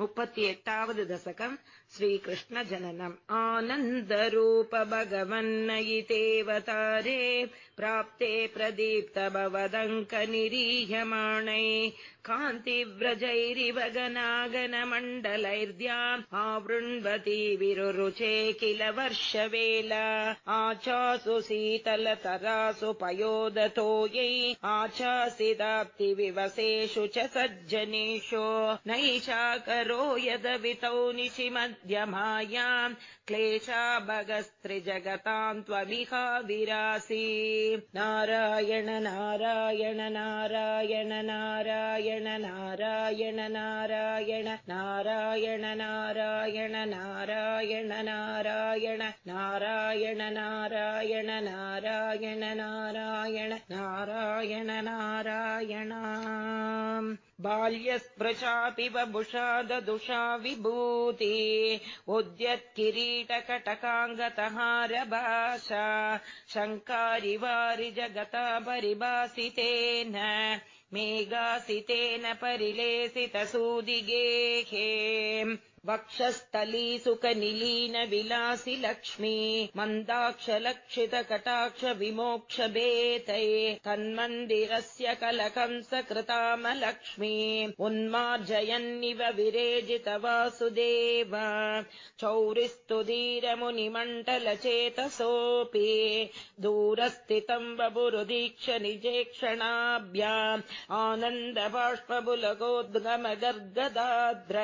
मुपति एट्टावद् दशकम् श्रीकृष्णजननम्। आनन्दरूप भगवन्नयितेऽवतारे प्राप्ते प्रदीप्त भवदङ्क निरीह्यमाणै कान्तिव्रजैरिव गनागनमण्डलैर्द्याम् आवृण्वती विरुरुचे किल वर्षवेला। आचासु शीतलतरासु पयोदतो यै। आचासिदाप्ति विवसेषु च सज्जनेषु। नैषाकरो यदवितौ निशि मध्यमायाम् क्लेशा भगस्त्रिजगताम् त्वमिहा विरासी नारायण नारायण नारायण नारायण नारायण नारायण नारायण नारायण नारायण नारायण नारायण नारायण नारायण नारायण नारायण नारायण बाल्यस्पृशापि वभुषा ददुषा विभूति। उद्यत्किरीटकटकाङ्गतहारभाषा शङ्कारि वारि जगता परिभासितेन मेघासितेन परिलेसितसूदिगेहे वक्षस्थलीसुखनिलीनविलासि लक्ष्मी मन्दाक्षलक्षितकटाक्षविमोक्षबेतये तन्मन्दिरस्य कलकम् कृतामलक्ष्मी उन्मार्जयन्निव विरेजित वासुदेव चौरिस्तु दूरस्थितम् वबुरुदीक्ष निजेक्षणाभ्याम् आनन्दबाष्पबुलगोद्गमगर्गदाद्र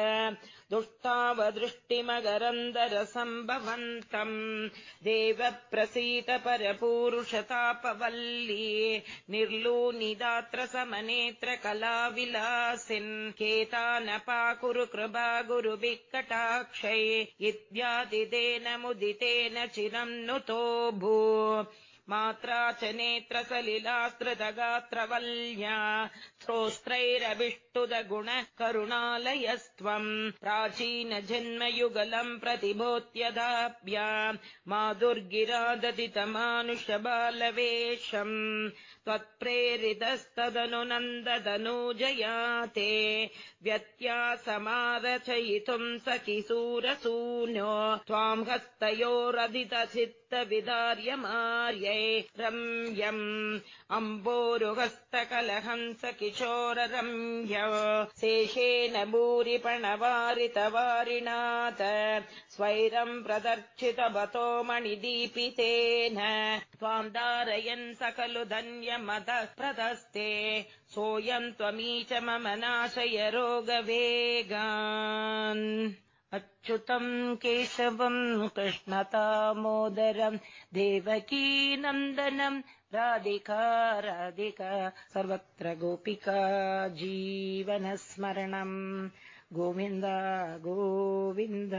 दुष्टावदृष्टिमगरन्दरसम्भवन्तम् देव प्रसीत परपूरुषतापवल्ली निर्लूनिदात्र समनेत्र कलाविलासिन् केतानपाकुरु कृपा गुरुभिः कटाक्षै इत्यादितेन मुदितेन चिरम् नुतो भू मात्रा च नेत्र सलीलात्रदगात्रवल्ल्या श्रोत्रैरविष्टुदगुण करुणालयस्त्वम् प्राचीनजन्मयुगलम् प्रतिबोत्यदाप्या मा दुर्गिराददितमानुषबालवेशम् त्वत्प्रेरितस्तदनुनन्ददनूजया ते व्यत्यासमारचयितुम् सखि सूरसूनो त्वाम् हस्तयोरधितचित्तविदार्यमार्य रम्यम्। अम्बोरुहस्तकलहंस किशोररम्य शेषेण भूरिपणवारितवारिणाथ। स्वैरम् प्रदर्शितवतो मणिदीपितेन त्वाम् धारयन् सकलु धन्यमतः प्रदस्ते सोऽयम् त्वमीच मम नाशय रोगवेगान् अच्युतम् केशवम् कृष्णतामोदरम् देवकीनन्दनम् राधिका राधिका सर्वत्र गोपिका जीवनस्मरणम् गोविन्द गोविन्द